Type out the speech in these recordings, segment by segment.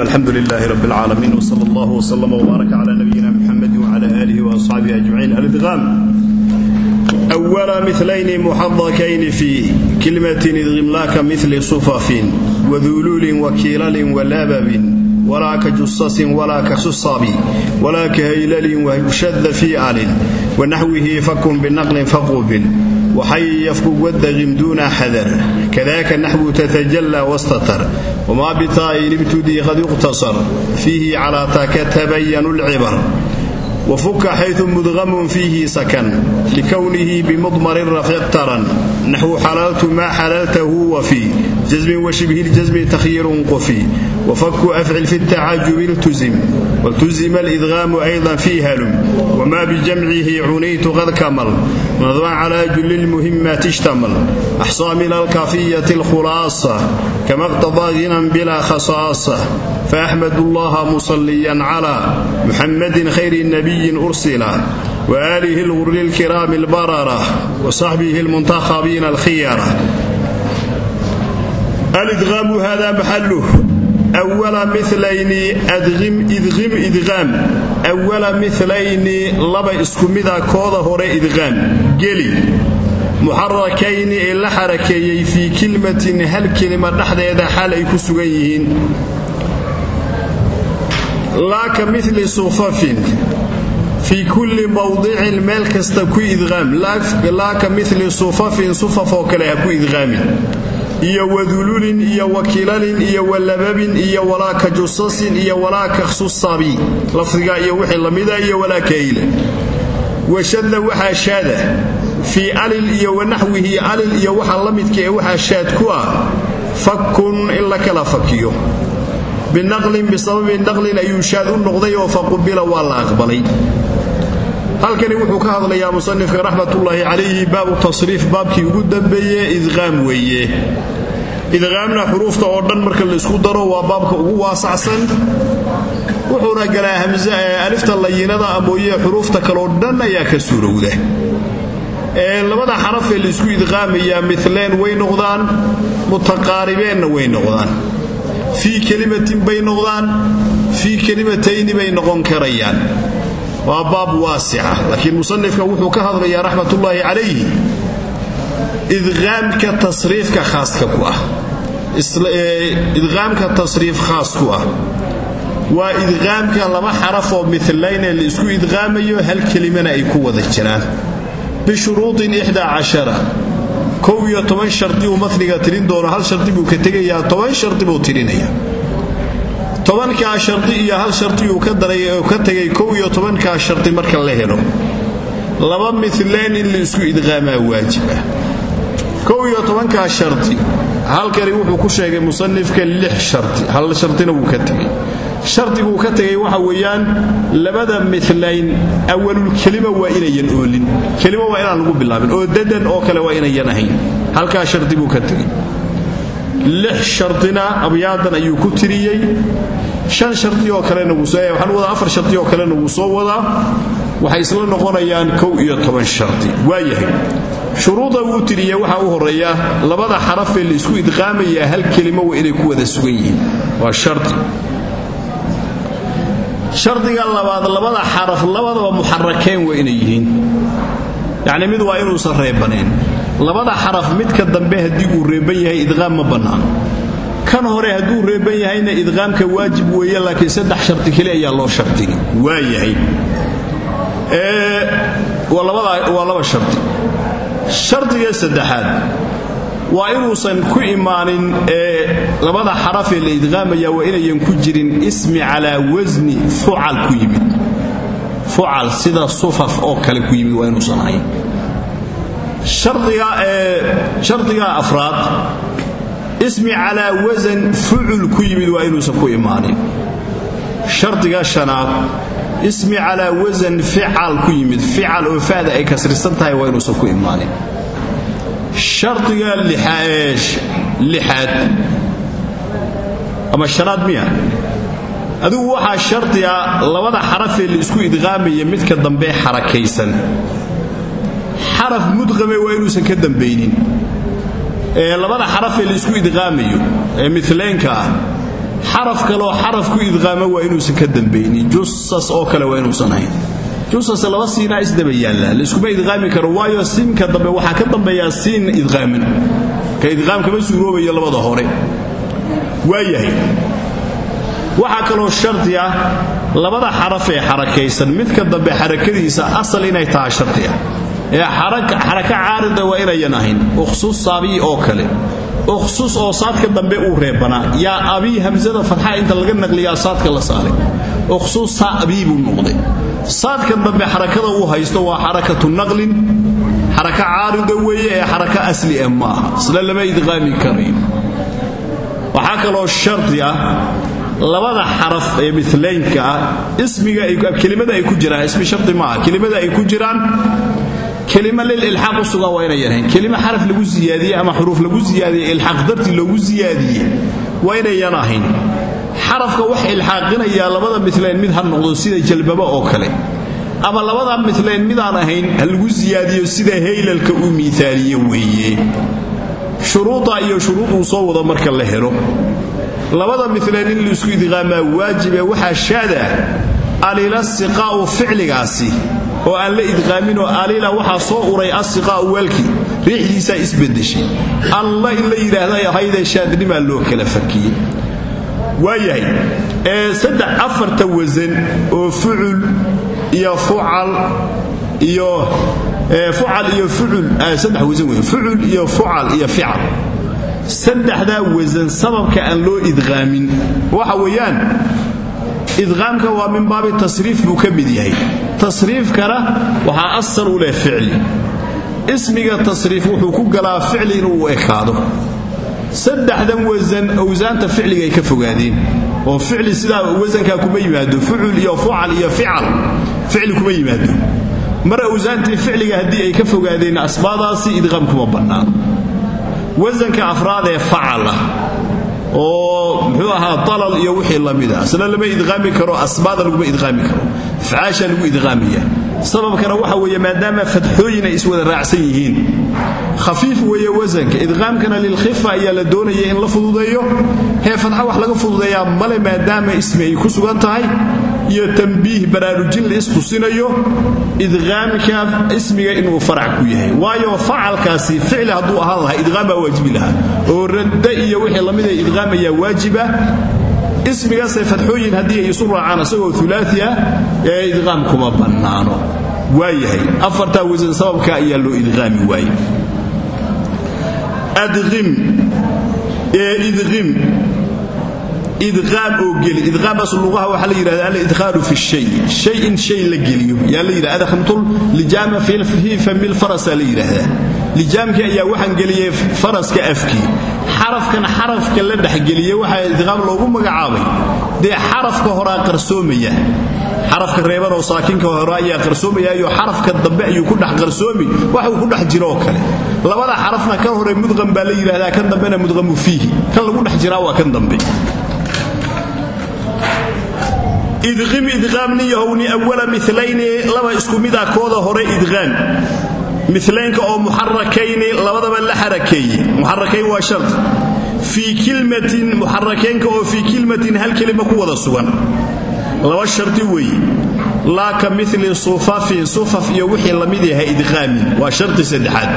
alxamdu lilaahi rab lcaalamiin wsala allahu wslama wbaaraka cala nabiyina muxamedi wcala aalihi waasxaabihi ajmaciin alidiqaam awala milayni muxadakayni fii kelimatin idimlaaka mili sufafin waduuluulin wakiilalin walaababin walaa ka jusasin walaa ka susaabi walaa ka haylalin washada fi alin wanaxwihi fakun binaqlin faqubil يفك والدغم دون حذر كذاك النحو تتجلى واستتر وما بطاء ابتدي قد يقتصر فيه على تاك تبين العبر وفك حيث مدغم فيه سكن لكونه بمضمر رفيق ترا نحو حللت ما حللته وفي جزم وشبه الجزم تخيير قفي وفك أفعل في التعجب التزم والتزم الإدغام أيضا في هلم وما بجمعه عنيت قد كمل نظم على جل المهمات اشتمل أحصى من الكافية الخلاصة كما اقتضى غنى بلا خصاصة فأحمد الله مصليا على محمد خير النبي أرسل alidqaamu hada maxaluh wala milayni adqim idqim idqaam awala milayni laba isku mida kooda hore idqaam geli muxarakayni ee la xarakeeyey fii kilmatin hal kelima dhexdeeda xal ay ku sugan yihiin laa ka mili sufafin fii kulli mawdicin meel kasta ku idqaam laa ka mili sufafoo kale ku idqaamin iyo wadululin iyo wakiilalin iyo walababin iyo walaa ka jusasin iyo walaa ka khusabi lafdiga iyo wixii lamida iyo walaa kayle washadda waxaa shaada. Fii alil iyo wanaxwihi alil iyo waxa la midka ee waxaa shaad ku ah fakun in la kala fakiyo. Binaqlin bisababi naqlin ayuu shaad u noqday oo faqubila waa la aqbalay halkani wuxuu ka hadlayaa musanifka raxmatullaahi calayhi baabu tasriif baabkii ugu dambeeye idqaam weeye. Idqaamna xuruufta oo dhan marka laysku daro waa baabka ugu waasacsan. Wuxuuna galaa hamsa alifta layinada amooye xuruufta kaloo dhan ayaa ka suurowda. Labada xaraf ee laysku idqaamayaa mileen way noqdaan mutaqaaribeenna way noqdaan. Fii kelimatin bay noqdaan fii kelimatayni bay noqon karayaan waa baab waasica laakiin musanifka wuxuu ka hadlayaa raxmatullaahi calayhi idqaamka tasriifka khaaska ku ah. Idqaamka tasriif khaas ku ah. Waa idqaamka laba xaraf oo milayn ee la isku idqaamayo hal kelimana ay ku wada jiraan. Bishuruudin ixdaa cashara. Kow iyo toban shardi uu matniga tirin doono hal shardi buu ka tegayaa toban shardi buu tirinaya tobankaa shardi iyo hal shardi uu ka daray oo ka tegay kow iyo shardi marka la helo. Laba mileen in isku idqaamaa waajib ah. Kow iyo shardi halkani wuxuu ku sheegay musanifka lix shardi hal shardina wuu ka tegay. Shardiguu ka tegay waxa weeyaan labada milayn awalulkelima waa inayan oolin. Kelima waa inaan lagu bilaabin oo dadan oo kale waa inayan ahayn. Halkaa shardi buu ka tegay lix shardina abyaadan ayuu ku tiriyey. Shan shardi oo kalena waxaan wadaa afar shardi oo kalena wuu soo wadaa waxay isla noqonayaan kow iyo waayahay. Shuruuda wuu tiriye waxaa u horreeya labada xarafee la isku idqaamayaa hal kelimo waa inay ku wada sugan yihiin. Waa shardi shardiga labaad labada xaraf labadaba muxarakeen waa inay yihiin. Yacni mid waa inuusan reebanayn labada xaraf midka dambe haddii uu reeban yahay idqaam ma bannaan kan hore hadduu reeban yahayna idqaamka waajib weeye laakiin saddex shardi keli ayaa loo shardigi waa yahay waa laba shardi shardiga saddexaad waa inuusan ku imaanin labada xarafee la idqaamaya waa inayan ku jirin ismi calaa wasni fucal ku yimid. Fucal sida sufaf oo kale ku yimid waa inuusan ahayn shardiga afraad ismi calaa wasan fucul ku yimid waa inuusan ku imaanin. Shardiga shanaad ismi calaa wasan fical ku yimid. Fical oo fada ay kasrisan tahay waa inuusan ku imaanin. Shardiga lixaad ama shanaad miya? Adigu waxaa shardiga labada xarafee la isku idqaamaya midka dambe xarakaysan xaraf mudqame waa inuusan ka dambaynin. Ee labada xarafee la isku idqaamayo ee mileynka ah xaraf kaleoo xaraf ku idqaama waa inuusan ka dambaynin. Jusas oo kale waa inuusan ahayn. Jusas laba siinaa isdaba yaallaa layskuma idqaami karo waayo siinka dambe waxaa ka dambeeyaa siin idqaamin ka idqaamkama suuroobayo labada hore. Waayahay. Waxaa kaloo shardi ah labada xaraf ee xarakaysan midka dambe xarakadiisa asal inay tahay shardi ah ee xaraka caarida waa inayan ahayn. Ukhsus saabii oo kale. Ukhsus oo saadka dambe uu reebanaa yaa abii hamsada fatxa inta laga naqliyaa saadka la saaray. Ukhsus saa abii buu noqday. Dambe xarakada uu haysto waa xarakatu naqlin. Xaraka caarida weeye ee xaraka asli ah ma aha. Isla lama idqaami karayo waxaa kaloo shardi ah labada xaraf ee milaynka ah ismiga kelimada ay ku jiraan ismi shardi maaha ay ku jiraan kelima lililxaaq u sugan waa inayan ahayn kelima xaraf lagu siyaadiyey ama xuruuf lagu siyaadiyey ilxaaq dartii loogu siyaadiyey waa inayan ahayn. Xarafka wax ilxaaqinayaa labada milayn mid ha noqdo sida jalbaba oo kale. Ama labada milayn midaan ahayn ha lagu siyaadiyo sida haylalka uu miaaliye weeye. Shuruuda iyo shuruuduu soo wado marka la helo. Labada milayn in la isku idqaamaa waajibe waxaa shaada alila siqaa'u ficligaasi oo aan la idqaaminoo alila waxaa soo uray asiqaa'u waalkii riixdiisaa isbedeshay alla in la yidhaahday ahaydee loo kala fakiyey. Waayahay saddex afarta wasan oo fucul iyo fucal iyo fucal iyo fucul saddex wasan wey fucul iyo fucal iyo fical. Saddexdaa wasan sababka aan loo idqaamin waxa weeyaan idqaamka waa min baabi tasriif buu ka mid yahay tasriifkana waxaa asal u leh ficli ismiga tasriif wuxuu ku galaa ficli inuu ekaado. Saddexdan wasan awsaanta ficliga ay ka fogaadeen. Oo ficli sidaa wasankaa kuma yimaado fucul iyo fucal iyo fical ficli kuma yimaado. Mar awsaantii ficliga haddii ay ka fogaadeen asbaadaasi idqaam kuma bannaano wasanka afraad ee facala oo muxuu ahaa dalal iyo wixii lamida asna lama idqaami karo asbaada laguma idqaami karo afcaasha lagu idqaamaya sababkana waxa weeye maadaama fadxooyin iswada raacsan yihiin khafiif weeye wasanka idqaamkana lilkhifa ayaa la doonaya in la fududeeyo. Hee fadxa wax laga fududeeyaa male maadaama ismi ay ku sugan tahay iyo tambiih baraarujin la istusinayo idqaamka ismiga inuu farac ku yahay. Waayo facalkaasi ficli hadduu ahaan lahaa idqaam baa waajibi oo radda iyo wixii la mid ay idqaamayaa waajiba ismigaase fadxooyin haddii ay isu raacaan isagoo ulaai ee idqaam kuma bannaano. Waayahay afartaa wasan sababka ayaa loo idqaami waaye adqim ee idqim idqaam oo geli idqaambaas luqaha waxaa la yidhahda alidkhaalu fi shay shay in shay la geliyo. Yaa la yidhahda adkhamtul lijaama fi famil farasaa la yidhaahdaa lijaamkii ayaa waxaan geliyey faraska afkii xarafkan xarafka la dhexgeliye waxaa idqaam loogu magacaabay. Dee xarafka horaa qarsoomaya. Xarafka reeban oo saakinka hore ayaa qarsoomayaayo xarafka dambe ayuu ku dhex qarsoomi. Waxuu ku dhex jiro kale. Labada xarafna kan hore mudqam baa la yidhahdaa kan dambena mudqamu fiihi. Kan lagu dhex jiraa waa kan dambe. Idqim idqaamni yahowni awala milayni laba isku mida kooda hore idqaam milaynka oo muxarakayni labadaba la xarakeeye muxarakayn waa shard fii kilmatin muxarakaynka oo fii kilmatin hal kelima ku wada sugan. Laba shardi weeye laa ka mili sufafin sufaf iyo wixii la mid yahay idqaamin. Waa shardi saddexaad.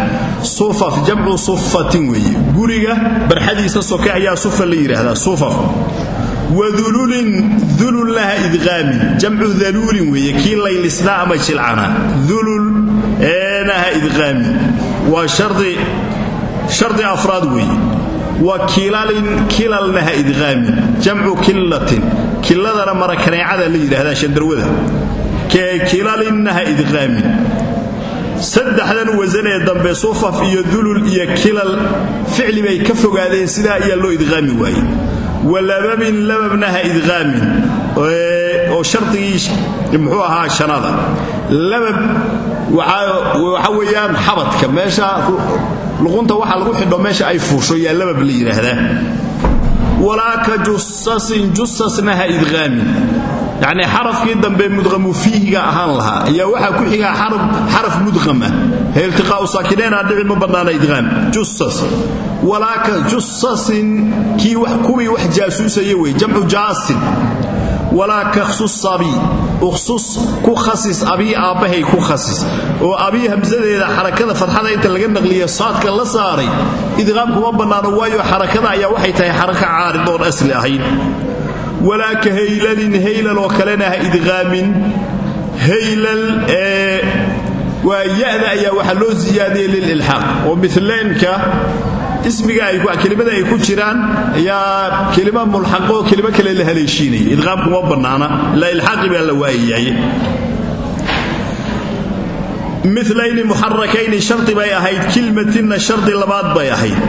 Sufaf jamcu sufatin weeye guriga barxadiisa soke ayaa sufa la yidhaahdaa sufaf wadululin dulul laha idqaamin. Jamcu daluulin weeye kii laylisnaa ama jilcana dulul eenaha idqaamin waa shardi afraad weeye wa kilalin kilalnaha idqaamin jamcu killatin. Killadana marakaneecada la yidhaahdaa shandarwada. Kee kilalinnaha idqaamin saddexdan wasan ee dambe sufaf iyo dulul iyo kilal ficli bay ka fogaadeen sidaa ayaa loo idqaami waaye walababin lababnaha idqaamin oo shardigii muxuu ahaa shanada. Labab waxa weeyaan xabadka. Meesha luqunta waxa lagu xidho meesha ay fuusho yaa labab la yidhaahdaa. Walaa ka jusasin jusasnaha idqaamin yacnii xarafkii dambe mudqamu fiihiga ahaan lahaa. Ayaa waxaa ku xigaa xaraf mudqama iltiqaa'u saakineena dhici ma bannaana idqaam. Jusas. Walaa ka jusasin kii kuwii wax jaasuusaya wey jamcu jaasin walaa ka khusabi ukhsus ku khasis abii aabbahay ku khasis. Oo abii hamsadeeda xarakada fadxada inta laga naqliya saadka la saaray idqaam kuma bannaano waayo xarakada ayaa waxay tahay xaraka caarid oon asli ahayn. Walaa ka haylalin haylal oo kalena ha idqaamin. Haylal ee waa ya'da ayaa waxaa loo siyaadiyey lililxaaq oo milaynka ismiga kelimada ay ku jiraan ayaa kelima mulxaqo kelimo kale la haleeshiinaya idqaam kuma bannaana. Ilaa ilxaaqi baa la waayayahay milayni muxarakayni shardi bay ahayd kilmatinna shardi labaad bay ahayd.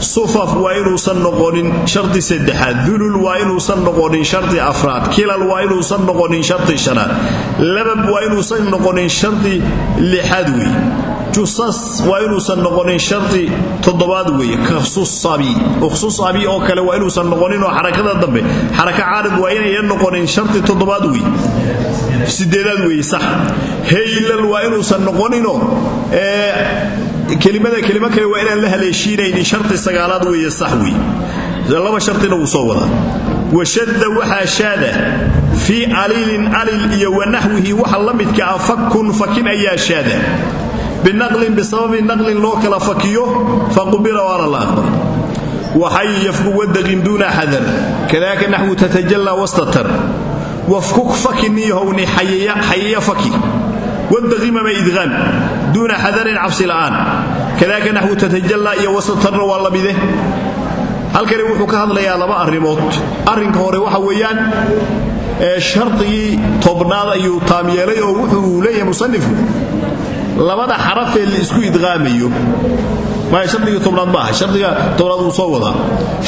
Sufaf waa inuusan noqonin shardi saddexaad dulul waa inuusan noqonin shardi afraad kilal waa inuusan noqonin shardi shanaad labab waa inuusan noqonin shardi lixaad wey jusas waa inuusan noqonin shardi toddobaad weeye kakhsus abi oo kale waa inuusan noqonin oo xarakada dambe. Xaraka caarid waa inayan noqonin shardi toddobaad wey sideedaad weeye sax. Haylal waa inuusan noqoninoo kelimada kelimo kale waa inaan la haleeshiinaynin shardi sagaalaad weeye sax wey laba shardina wuu soo wadaa. Washadda waxaa shaada fii alilin alil iyo wanaxwihi waxa la midka ah fakun fakin ayaa binaqlin bisababi naqlin loo kala fakiyo faqubila waana la aqbal waxay yafku wadaqin duuna xadar kadaaka naxwu tatajallaa wastatar. Wafkuk fakiniyohowni xayiya faki. Wadaqimama idqaam duuna xadarin cabsi la'aan. Kadaaka naxwu tatajallaa iyo wastatarna waa la mide. Halkani wuxuu ka hadlayaa laba arrimood. Arrinka hore waxa weeyaan shardigii tobnaad ayuu taam yeelay oo wuxuu leeyahay labada xarafee la isku idqaamayo maya shardigii tobnaad maaha shardiga tobnaad wuu soo wadaa.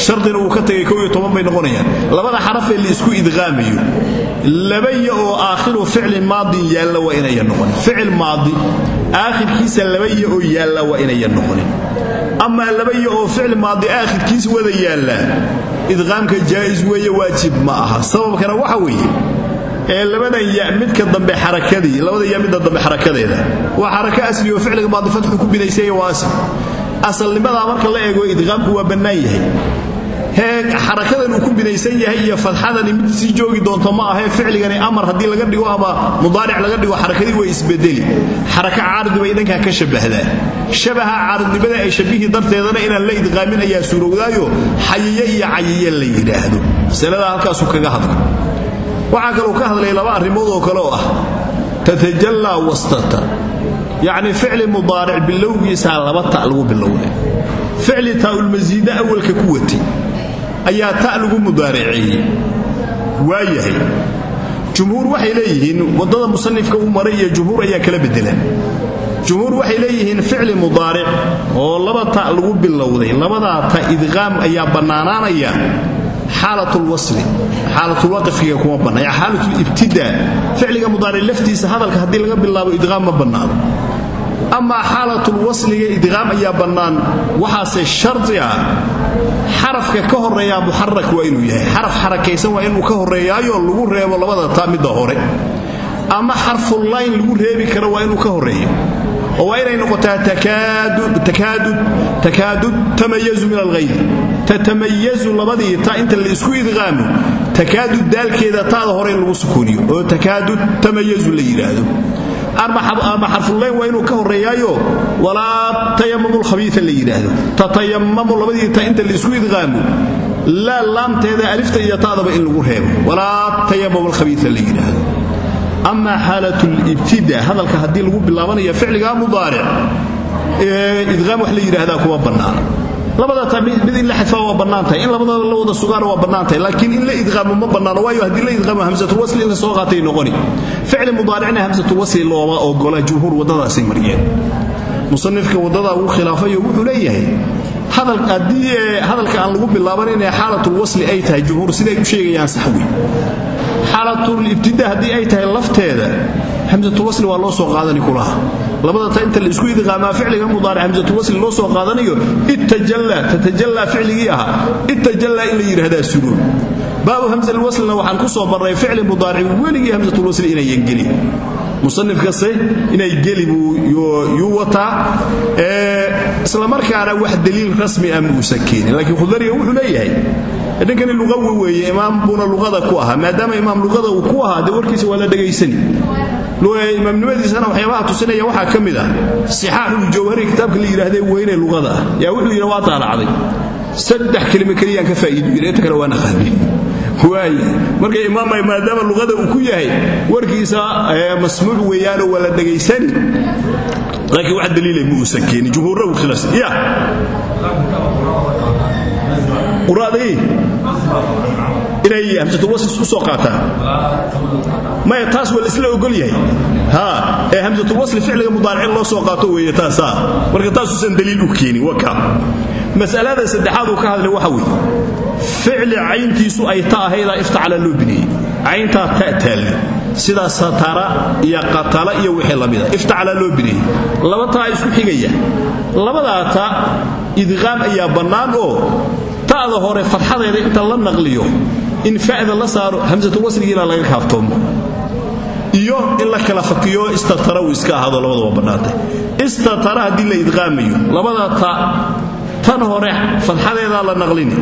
Shardina wuu ka tagay ko bay noqonayaan. Labada xarafee la isku idqaamayo labaya oo aakhiru ficlin maadin yaalla waa inayan noqonin. Ficil maadi aakhirkiisa labaya oo yaalla waa inayan noqonin. Amaa labaya oo ficil maadi aakhirkiisa wada yaallaa idqaamka jaa'is weeye waajib ma aha. Sababkana waxa weeye ee labadan midka dambe xarakadii labada ya dambe xarakadeeda. Waa xaraka asli oo ficliga maadi fatxu ku bidaysanya waa asli. Asalnimadaa marka la eego idqaamku waa bannaan yahay. Xarakadan uu ku binaysan yahay iyo fadxadani mid sii joogi doonto ma ahee ficligani amar haddii laga dhigo ama mudaaric laga dhigo xarakadii way isbedeli xaraka caaridi bay dhankaa ka shabahdaa shabaha caaridnimada ay shabihi darteedana inaan la idqaamin ayaa suurowdaayo xayiye iyo cayiye la yidhaahdo. Masaladaa halkaasuu kaga hadla waxaa kaluu ka hadlay laba arrimood oo kale oo ah tatajallaa wastata. Yacni ficli mudaaric bilowgiisaa laba ta' lagu bilowday. Ficli taa'ulmasiida awalka ku watay ayaa ta' lagu mudaariceeyey waayahay jumhuur waxay leeyihiin waddada musanifka u maray iyo jumhuur ayaa kala beddelaan. Jumhuur waxay leeyihiin ficli mudaaric oo laba ta' lagu bilowday. Labadaa ta idqaam ayaa bannaanaanaya xaalatulwaqfiga kuma bannaan xaalatulibtidaa ficliga mudaaric laftiisa hadalka haddii laga bilaabo idqaam ma bannaano. Amaa xaalatulwasliga idqaam ayaa bannaan. Waxaase shardi ah. Xarafka ka horeeyaa muxarak waa inuu yahay. Xaraf xarakaysan waa inuu ka horeeyaayo lagu reebo labada ta midda hore. Ama xarfullayn lagu reebi karo waa inuu ka horeeyo oo waa inay noqotaa takaadu tamayazu min alghayri tatamayazu labadii ta inta la isku idqaamo takaadu daalkeeda taada hore lagu sukuuniyo oo takaadu tamayazu la yidhaahdo ama xarfullayn waa inuu ka horeeyaayo walaa tayamamu lkhabiia la yidhaahdo tatayamamu labadii ta inta la isku idqaamo laa laamteeda alifta iyo ta'daba in lagu reebo. Walaa tayamamu lkhabiia la yidhaahdo ama xaalatulibtida hadalka haddii lagu bilaabanayo ficliga mudaaric idqaam wax la yidhaahdaa kuma bannaana labada ta mid in la xadfaa waa bannaan tahay in labada la wada sugaana waa bannaan tahay laakiin in la idqaamo ma bannaano waayo haddii la idqaamo hamsatulwasli in la soo qaatay noqoni. Ficli mudaaricna hamsatulwasli looma ogola jumhuur waddadaasay mariyeen. Musanifka waddadaa uu khilaafayo wuxuu leeyahay haddii hadalka aan lagu bilaaban inay xaalatulwasli ay tahay jumhuur siday u sheegayaan sax wey xaalatulibtida haddii ay tahay lafteeda hamsatulwasli waa loo soo qaadani kulaha. Labada ta inta la isku idqaamaa ficliga mudaaric hamsatulwasli loo soo qaadanayo ittajallaa tatajallaa ficligii ahaa ittajallaa in la yidhaahdaa suruur baabu hamsalwaslina waxaan ku soo marray ficli mudaaric weligii hamsatulwasli inayan gelin musanifkase inay geli buu yuu wataa islamarkaana wax daliil rasmi ah muusan keenin. Laakiin khudariga wuxuu leeyahay ninkani luqawi weeye imaam buuna luqada ku ahaa maadaama imaam luqada uu ku ahaa dee waa la dhegaysani imaamnimadiisana waxyaabaha tusinaya waxaa ka mid ah sixaaxuljawhari kitaabka la yidhaahde weyne luqada yaa wuxuu yidhi waa daalacday saddex kelimo keliyaan ka faa'iidu yidhi inta kale waa naqaani waaya marka imaamay maadaama luqada uu ku yahay warkiisa masmuuc weeyaanoo waa la dhegaysani laakiin wax daliilay ma uusan keenin jumhuurna uu khilaafsan quraadii inay hamsatulwasl u soo qaataan. Maya taas waa laisla ogol yahay. Ha ee hamsatulwasli ficliga mudaaricin loo soo qaato weeye taasaa marka taasuusan daliil u keenin waka mas'alada saddexaad uu ka hadlay waxa weeye. Ficli cayntiisu ay ta ahaydaa iftacala loo bineeyey sida satara iyo qatala iyo wixii la mida. Iftacala loo bineeyey isku xigaya. Labadaa ta ayaa bannaan oo ta'da hore fadxadeeda inta la naqliyo in fa'da la saaro hamsatulwasligiina laga kaaftoomo. Iyo in la kala fakiyo istatara uu iska ahaado labadaba bannaantay istatara haddii la idqaamayo labada ta tan hore fadxadeedaa la naqlini.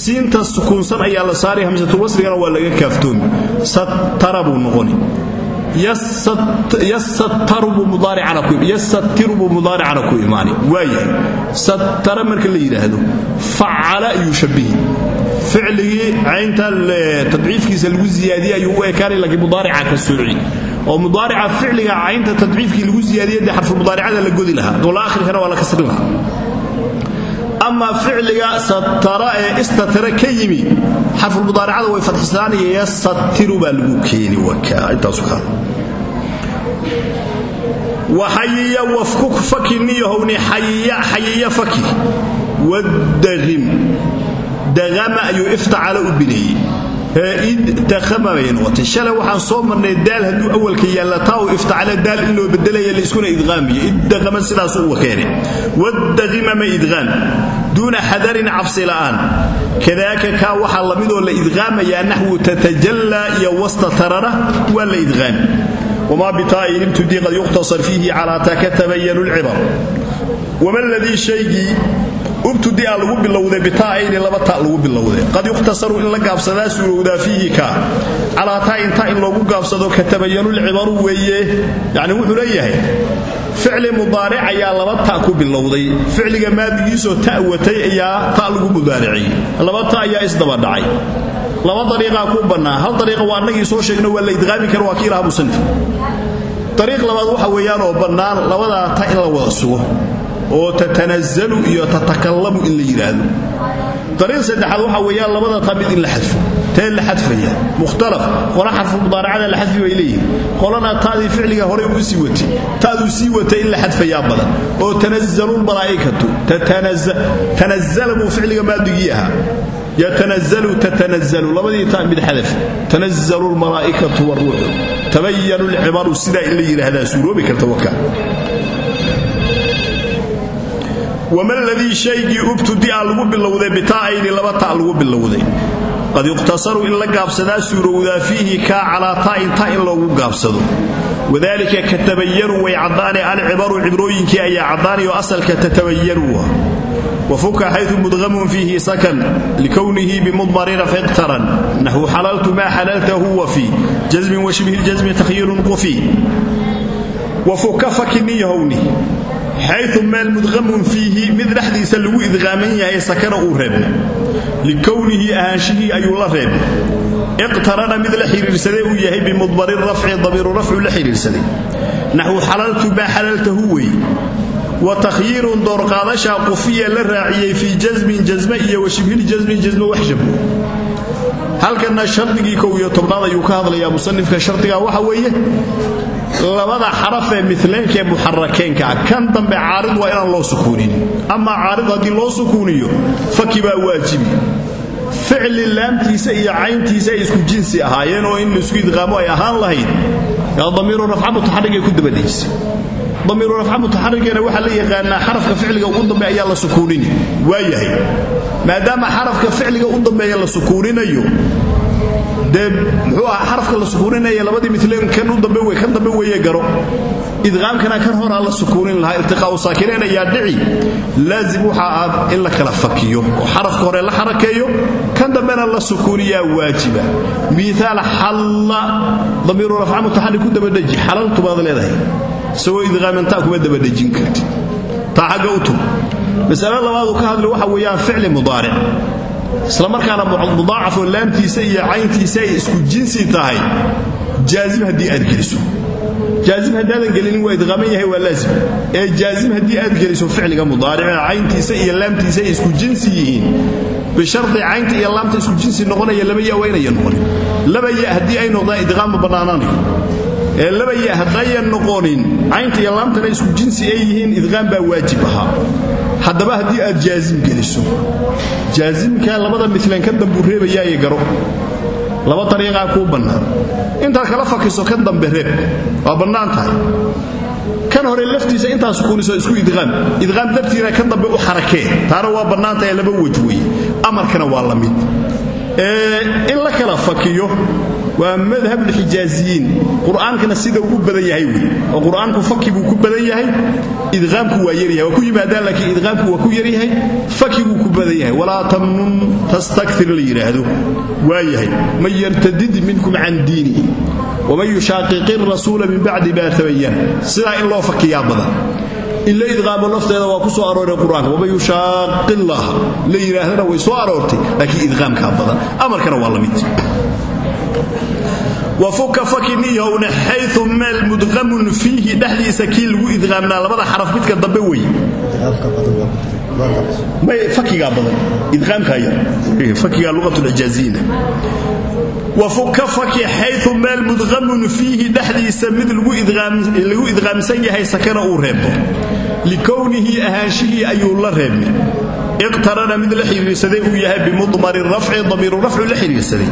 Siinta sukuunsan ayaa la saari hamsatulwasligana waa laga kaaftoomi. Satara buu noqoni yasatiru buu mudaaricana ku imaani waayahay satara marka la yidhaahdo facala ayuu shabihi ficligii caynta tadciifkiisa lagu ziyaadiyey ayuu u ekaanay laakiin mudaarica ka sooci oo mudaarica ficliga caynta tadciifkii lagu ziyaadiyey dee xarfulmudaaricada la godi lahaa. Dola akhirkana waa la kasrin lahaa. Ama ficliga satara ee istatara ka yimi xarfulmudaaricada way fadxisaanaya yasatiru baa lagu keeni intaasu ka waxayiya wafkuk faki niyahowni xayiya faki. Wadahim dahama ayuu iftacala u bineeyey iddakhama bay noqotay shalay waxaan soo marnay daal hadduu awalka yaalla taa uu iftacala daal in loo bedelaya laiskuna idqaamiyo iddakhama sidaasuu uga keenay waddakhima ma idqaam duuna xadarin cabsi la'aan. Kadaaka kaa waxaa la midoo la idqaamayaa naxwu tatajallaa iyo wastatarana waa la idqaami wamaa bitaain ibtudii qad yukhtasar fiihi calaa ta ka tabayanu lcibar wama ladii shaygii ubtudia lagu bilowday bitaaayni laba ta lagu bilowday qad yukhtasaru in la gaabsadaa suurowdaa fiihi ka calaa taa inta in loogu gaabsado ka tabayanulcibaru weeye yacni wuxuu leeyahay ficli mudaaric ayaa laba ta ku bilowday ficliga maadigiisoo ta watay ayaa ta lagu mudaariciyey laba ta laba dariiqaa ku bannaa. Hal dariiqa waa annagii soo sheegno waa la idqaami kara waa kii musanif dariiq labaad waxa weeyaan oo bannaan labadaa ta in la wada sugo oo tatanazalu iyo tatakallamu in la yidhaahdo dariiq saddexaad waxa weeyaan labada ta mid in la xadfo tee la xadfaya. Mukhtalaf qola xarfu mudaaracada la xadfi bay qolana taadii ficliga horey ugu sii watay taaduu sii watay in la xadfayaa badan oo tanazalulmalaa'ikatu tanazala buu ficliga maadigii ahaa yatanazalu tatanazalu labadii ta mid xadaf tanazalu lmalaa'ikatu waruuxu tabayanu lcibaru sidaa in la yidhaahdaa suuroobi karta waka wama ladii shaygii ubtudia lagu bilowday bitaa'ayni laba ta lagu bilowday qad yukhtasaru in la gaabsadaa suurowdaa fiihi kaa calaa taa'in ta in loogu gaabsado wadaalika ka tabayanu way caddaane alcibaru cibrooyinkii ayaa caddaanay oo asalka tatabayanu wafuka xayu mudhamun fiihi sakan likownihi bimudmarina fiqtaran. Naxwu xalaltu maa xalaltahu wa fii jasmin washibhi ljasmi takhyirun qufi. Wafuka fakiniyahowni xayu meel mudhamun fiihi mid dhexdiisa lagu idqaaman yahay sakana uu reebna likownihi ahaanshihii ayuu la reebay iqtarana mid la xidhiirsaday uu yahay bimudmari rafci damiiru rafcu la xidhiirsaday naxwu xalaltu maa xalaltahu wey wa takhyiirun doorqaadashaa qufiya la raaciyey fii jasmin jasme iyo wa shibhiljasmin jasme wax shabho halkanna shardigii kow iyo tobnaad ayuu ka hadlayaa musanifka shardiga waxa weeye labada xaraf ee mileenkaee muxarakeenka ah kan dambe caarid waa inaan loo baa ficli laamtiisa iyo cayntiisa ay isku jinsi ahaayeen oo in la isku idqaamo ay ahaan lahayd. Damiiru rafca mutaxarigay ku dabadhaysa damiiru rafca waxaa la yaqaanaa xarafka ficliga ugu dambe la sukuunini. Waa yahay. Maadaama xarafka ficliga u dambeeya la sukuuninayo dee muxuu ahaa xarafka la sukuuninaya labadii milayn kan u dambe kan dambe garo idqaamkana kan horaa la sukuunin lahaa iltiqaa'u saakinayn ayaa dhici. Laazim waxaa ah in la kala fakiyo oo xarafka hore la xarakeeyo kan dambena la sukuuniyaa waajiba. Miaal xalla damiiru rafca mutaxarik ku dabadheji xalaltu baad leedahay. Isagoo idqaamantaa kuma dabadhejin karti. Taa xagga u tug masale ka hadli waxa weeyaan ficli mudaaric. Isla markaana mudaacafoo laamtiisa iyo cayntiisa ay isku jinsi tahay. Jaazim haddii aad geliso jaazim haddaadan gelinin waa idqaaman yahay waa laazim. Ee jaazim haddii aad geliso ficliga mudaarica cayntiisa iyo laamtiisa isku jinsi yihiin. Bishardi caynta iyo laamta isku jinsi noqonaya laba ya waa inaya laba ya haddii ay noqdaan idqaamba bannaanaanayo ee laba ya haddayan noqonin caynta iyo laamtana isku jinsi ay yihiin idqaam baa waajib ahaa. Haddaba haddii aad jaazim geliso jaazimka labada milan ka dambuu reebayaaye garo. Laba dariiqaa kuu bannaan intaad kala fakiso kan dambe reeb. Waa bannaan tahay. Kan hore laftiisa intaa sukuuniso isku idqaam idqaam dartiina kan dambe u xarakee taana waa bannaan tahay laba wej weye amarkana waa la mid. In la kala fakiyo waa madhabulxijaaziyiin qur'aankana sida uu u badan yahay oo qur'aanku ku badan yahay idqaamku waa yaryahay waa ku yimaadaan laakiin idqaamku waa ku yaryahay faki buu ku badan yahay. Walaa tamnun tastakir la yidhaahdo yahay. Man yartadid minkum can diinihi waman yushaaqiqi rasuula min bacdi maa tabayana sidaa in loo fakiyaa badan. In la idqaamo lafteeda ku soo arooray qur'aanka. Waman yushaaqi llaha way soo aroortay laakiin idqaamkaa badan. Amarkana waa la wafuka fakiniihowna xayu meel mudqamun fiihi dhexdiisa kii lagu idqaamnaa labada xaraf midka dambe wey. Wafuka faki xayu meel mudqamun fiihi dhexdiisa mid lagu idqaamsan yahay sakana uu reebo. Likownihi ahaanshihii ayuu la reebmay. Iqtarana mid la xidhiirsaday uu yahay bimudmari rafci damiiru rafcu la xidhiirsaday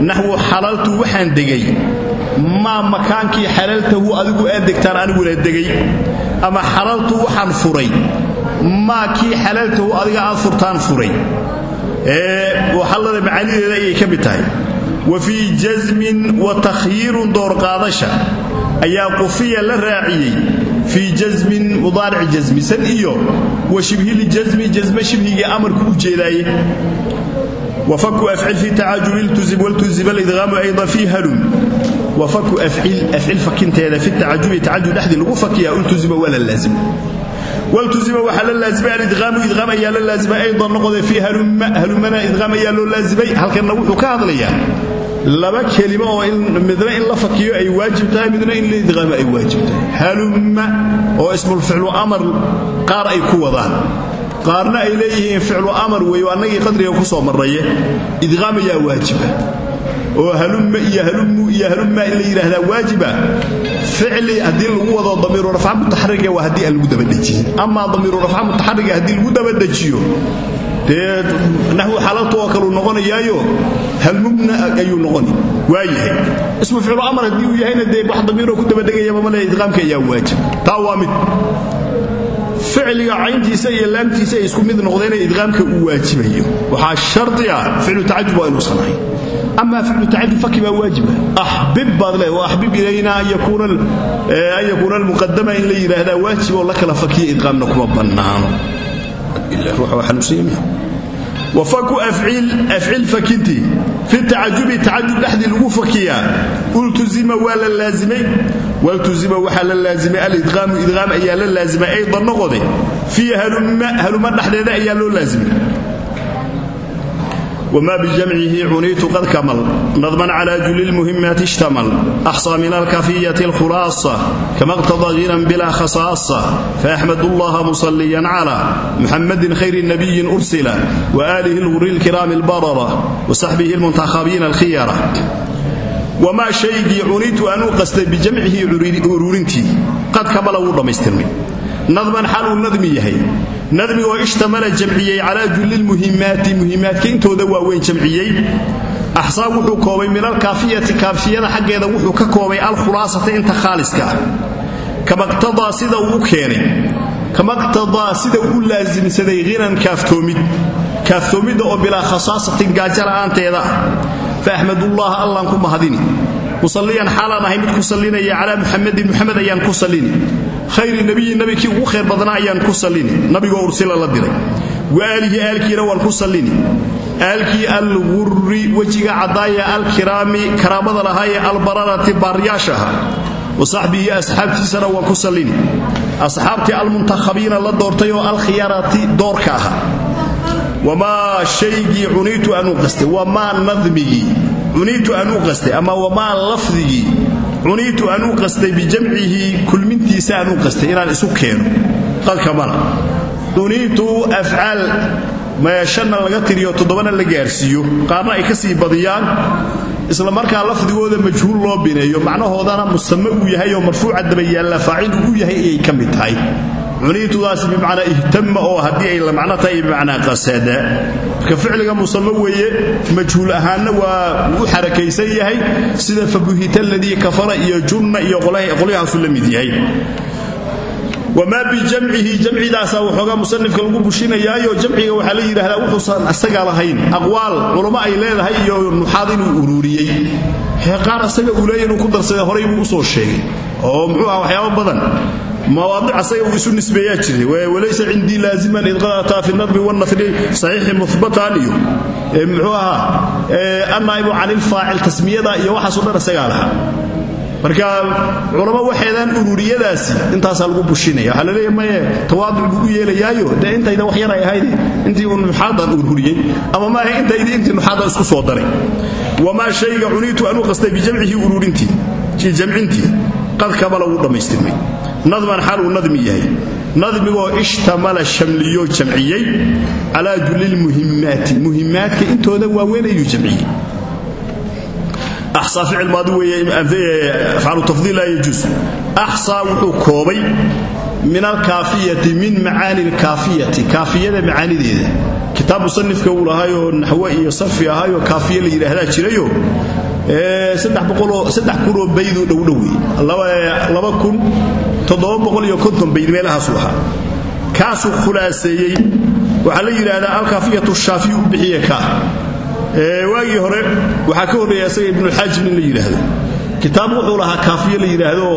naxwu xalaltu waxaan degay. Maa makaankii xalaltahu adigu aad degtaan aniguna degay. Ama xalaltu waxaan furay. Maa kii xalaltahu adiga aad furtaan furay. Ee waxallada macaanideeda ayay ka mid wa fii jasmin wa takhyiirun doorqaadasha ayaa qufiya la raaciyey. Fii jasmin mudaaric jasmisan iyo wa shibhiljasmi jasme shibhigii amarku u jeedaaye wafaku afcil fi tacajubi iltuzim waltuzima alidqaamu aydan fii halum wafaku afcil afcil fakinteeda fi tacajubi tacajub dhexdii lagu fakiyaa ultuzima waa la laazima waltuzima waxaa la laazimay alidqaamu idqaam ayaa la laazimay aydan noqode fii halumma halumana idqaam ayaa loo laazimay halkanna wuxuu ka hadlayaa laba kelimo oo midna in la fakiyo ay waajib tahay midna in la idqaamo ay waajib tahay halumma oo ismulficlu amar qaar ay ku wadaan qaarna ay leeyihiin ficlu amar weeyo annagii qadriga ku soo marraye idqaam ayaa waajiba. Oo halumma iyo halummu iyo halumma in la yidhaahdaa waajiba. Ficli haddii lagu wado damiiru rafca mutaxariga waa haddii aan lagu dabadhejiyin amaa damiiru rafca mutaxariga haddii lagu dabadhejiyo dee naxwu xalaltu oo kaleu noqonayaayo halmumna ayuu noqoni. Waayahay ismu ficlu amar haddii uu yahayna dee wax damiiroo ku dabadhegayaba male idqaamka ayaa waajib. Taa waa mid ficliga cayntiisa iyo laamtiisa ay isku mid noqdeenee idqaamka uu waajibayo. Waxaa shardi ah ficlu tacajub waa inuusan ahayn amaa ficlu tacajub faki baa waajiba axbib baad leedahay wa axbib ilayna an yakuuna almuqadama in la yidhaahdaa waajib oo la kala fakiya idqaamna kuma bannaano wafaku afcil fakintii fi tacajubi tacajub dhexdii lagu fakiyaa. Ultuzima waa la laazimay. Waltuzima waxaa la laazimay. Alidqaamu idqaam ayaa la laazimay. Aydan noqode. Fii haluma dhexdeeda ayaa loo laazimay wma bijamcihi cuniitu qad kamal nadman cla juli lmuhimaati ishtamal axsa min alkafiyati alkhulaasa kama qtadaa ginan bila khasaasa faaxmad llaha musaliyan cla muxamadin khayri nabiyin ursila waalihi lguri lkiraami albarara wasaxbihi lmuntahabiina alkhiyara wamaa shaygii cuniitu anuu qastay bijamcihi uruurintii qad kamala wuu dhammaystirmay nadman xal uu nadmi yahay nadmigoo ishtamala jamciyey calaa jullilmuhimaati muhimaadka intooda waaweyn jamciyey axsaa wuxuu koobay min alkaafiyati kaafiyada xaggeeda wuxuu ka koobay alkhulaasata inta khaaliska. Ah kamaqtadaa sida uu keenay. Kamaqtadaa sida uu laasimsaday hinan kaaftoomid. Kaaftoomidda oo bilaa khasaasatin gaajo la'aanteeda ah faaxmadullaha allaan ku mahadini. Musalliyan xaalaan ahay mid ku sallinaya calaa muxamadin muxamed ayaan ku sallini khayri nebiyin nabi kii ugu khayr badnaa ayaan ku sallini. Nabigoo ursila la diray. Wa aalihi aalkiina waan ku sallini. Aalkii algurri wejiga caddaaya alkiraami karaamada lahaayee albararati baaryaashaha wa saxbihi asxaabtiisana waan ku sallini. Asxaabtii almuntakhabiina la doortay oo alkhiyarati doorka aha. Wamaa shaygii cuniitu aan u qastay. Wamaa nadmigii cuniitu aan ama wamaa lafdigii cuniitu aan u qastay bijamcihi kulmintiisa aan u qastay inaan isu keeno. Qadkamana cuniitu afcaal shanna laga tiriyo toddobana la gaarsiiyo. Qaarna ay ka sii badiyaan. Isla markaa lafdigooda majhuul loo bineeyo. Macnahoodana musame uu yahay oo marfuuca dabayaalla faacil uu yahay ayay ka mid tahay. Cuniitudaas bimacnaa ihtama oo haddii ay la macno tahay bimacnaa qasada marka ficliga musame weeye majhuul ahaanna waa u xarakaysan yahay sida fabuhita aladii kafara iyo junna iyo qolyahaasu la mid yahay. Wamaa bijamcihi jamcidaasaa waxoogaa musanifka lagu bushinayaayo jamciga waxaa la yidhahdaa wuxuusan asaga lahayn aqwaal culamo ay leedahay iyo nuxaad inuu uruuriyey qaar asaga uu inuu ku darsaday horay buu u soo sheegay. Oo muxuu ah waxyaaba badan asaga uu isu nisbeeyaa jiray walaysa cindii laaziman idqaataa fi nadbi wanafri saxiixi muhbatan iyo muxuu ahaa annaa'ibu canilfaacil tasmiyada iyo waxaasoo dhan asagaa lahaa marka culamo waxeedaan ururiyadaasi intaasaa lagu bushinaya waxaa laleeya maye tawaaduc buu u yeelayaayo dee intayda wax yar ay ahayd intii uu nuxaadan ururiyey ama maaha intaydi intii nuxaadan isku soo daray wamaa shayga cuniitu aan u qastay bijamcihi ururintii jamcintii qad kamala wuu dhammaystirmay nadman xaal uu nadmi yahay. Nadmigoo ishtamala shamliyo jamciyey calaa julilmuhimmaati muhimmaadka intooda waaweyn ayuu jamciyey. Axsaa ficil maadi weeye afcalu tafdiil laa yajuus axsaa wuxuu koobay min alkaafiyati min macaani alkaafiyati kaafiyada macaanideeda. Kitaab musanifka uu lahaayoo naxwe iyo sarfi ahaayoo kaafiye la yidhaahdaa jirayo saddex kunoo bayduu dhowdhowe bayd meelahaasu ahaa. Kaasuu khulaaseeyey. Waxaa la yidhaahdaa alkaafiyatu shaafiyu u bixiye ka. Waagii hore waxaa ka horreeya isaga ibnuxaajib in la yidhaahdo. Kitaab wuxuu lahaa kaafiye la yidhaahdo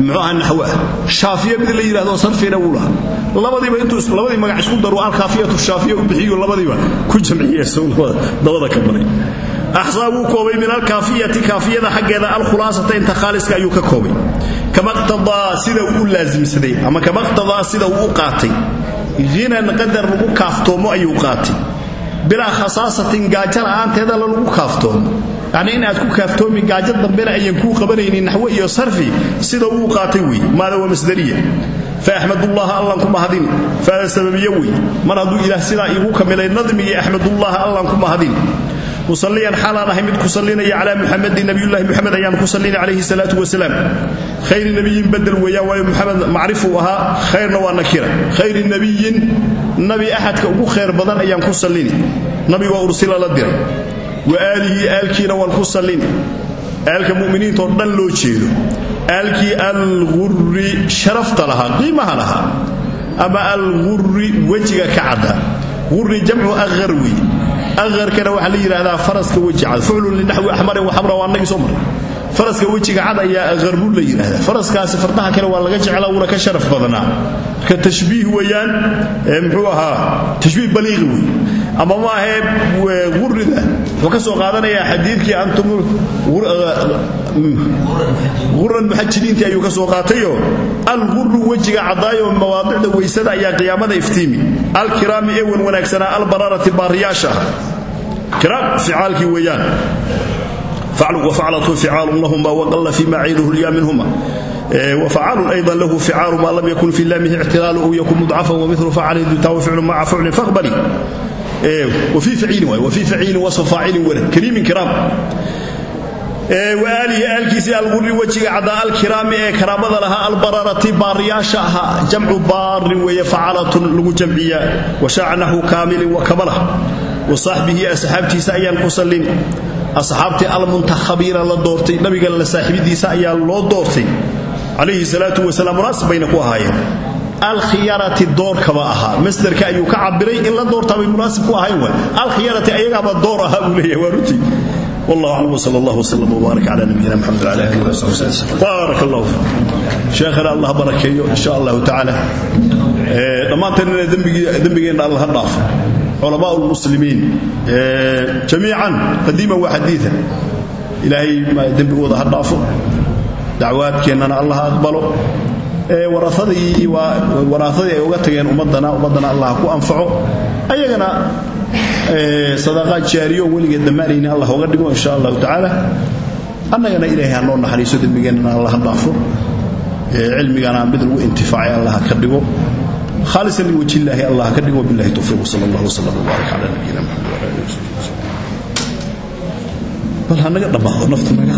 muxuu aha naxwe ah shaafiye la yidhahdo sarfina wuu lahaa. Labadiiba intuu labadii magac isku daru alkaafiyatu shaafiya u bixiyu labadiiba ku jamciye dabada ka maray axsaa koobay min alkaafiyati kaafiyada xaggeeda alkhulaasata inta khaaliska ayuu ka koobay kama qtadaa sida uu u laasimsaday ama kama qtadaa sida uu u qaatay hinan qadar lagu kaaftoomo ayuu qaatay bilaa khasaasatin gaajo la'aanteeda lagu kaaftoomo yacnii in aad ku kaaftoomi gaajo dambena ayaan kuu qabanaynin naxwe iyo sarfi sida uu qaatay wey maada waa masdariya faaxmadullaha allan ku mahadini faada mar hadduu ilaah sidaa iigu kamilay nadmigii axmadullaha allan ku musalliyan xaalaan ahay mid ku sallinaya calaa muxamadin nabiyullahi muxamed ayaan ku sallina calayhi salaatu wasalaam. Khayri nebiyin badel weeyaan waayo muxamed macrifuu ahaa khayrna waa nakira. Khayri nebiyin nabi axadka ugu khayr badan ayaan ku sallini nabigoo ursila la diray. Wa aalihi aalkiina waan ku sallini aalka mu'miniintoo dhan loo jeedo. Aalkii algurri sharafta lahaa qiimaha lahaa ama algurri wejiga ka cadda aqarkana waxaa la yidhaahdaa faraska weji cad. Fuclun linaxwi axmarin waxamra waa annagii soo faraska wejiga cad ayaa aqarru la yidhahdaa faraskaasi fardaha kale waa laga jeclaa wuuna ka sharaf badnaa marka tashbiih weeyaan muxuu ahaa tashbiih baliiqi wey ama maahee gurrida. Wuxuu ka soo qaadanayaa xadiidkii antum guran muxajiriintii ayuu ka soo qaatayo algurru wejiga caddaayoo mawaadicda weysada ayaa qiyaamada iftiimi. Alkiraami ee wan wanaagsanaa albararati baariyaasha icaalkii weeyaan. Wafaclathu ficaalun lahuma waqalla fii maa caynuhu lya minhuma. Wfacalun ayضa lahu ficaalu maa lam yakun fi laamihi ictilaalu aw yakun mudcafan wamilu facali dutaa ficlu maca fuclin faqbali. Wfii faciilin waay wfii faciilin wasfa faacilin waran kariimin kiraam. Waalihi aalkiisii alguri wejiga caddaa alkiraami ee karaamada lahaa albararati baariyaasha ahaa jamcu baarin weeye facalatun lagu jamciyaa. Washaaca naxwu kaamilin wa kamala جمعية وشعنه كامل وكمله وصحبه أصحابتي سأيان قسلين أصحابتي المنتخبين لدورتي نبي قال لصاحبتي سأيان لو دورتي عليه الصلاة والسلام مناسب بينك وهايا alkhiyarati doorkaba ahaa masderka ayuu ka cabiray in la doortaabay munaasib ku ahayn wa alkhiyarati ayagaaba door ahaa buu leeyahay waa runtii والله أعلم وصلى الله وسلم وبارك على نبينا محمد وعلى آله وصحبه وسلم بارك الله فيك شيخنا الله بركيه إن شاء الله تعالى dhammaanteennana dembigeenna alla ha dhaafo culamaa lmuslimiin jamiican qadiiman wa xadiian ilaahay dembigooda ha dhaafo. Dacwaadkeennana alla ha aqbalo waraadii waraadadii ay uga tageen ummadana ummaddana allah ku anfaco. Ayagana sadaqaad jaariyo weligeed dhammaanayni allah uga dhigo insha allahu tacaala. Annagana ilaahay ha noo naxariiso dembigeennana alla ha dhaafo cilmigana mid lagu intifaacay allah ka خالصا لوجه الله الله كدغ وبالله التوفيق صلى الله وسلم وبارك على نبينا محمد وعلى اله وصحبه وسلم بل هنغا دبا نفط نغا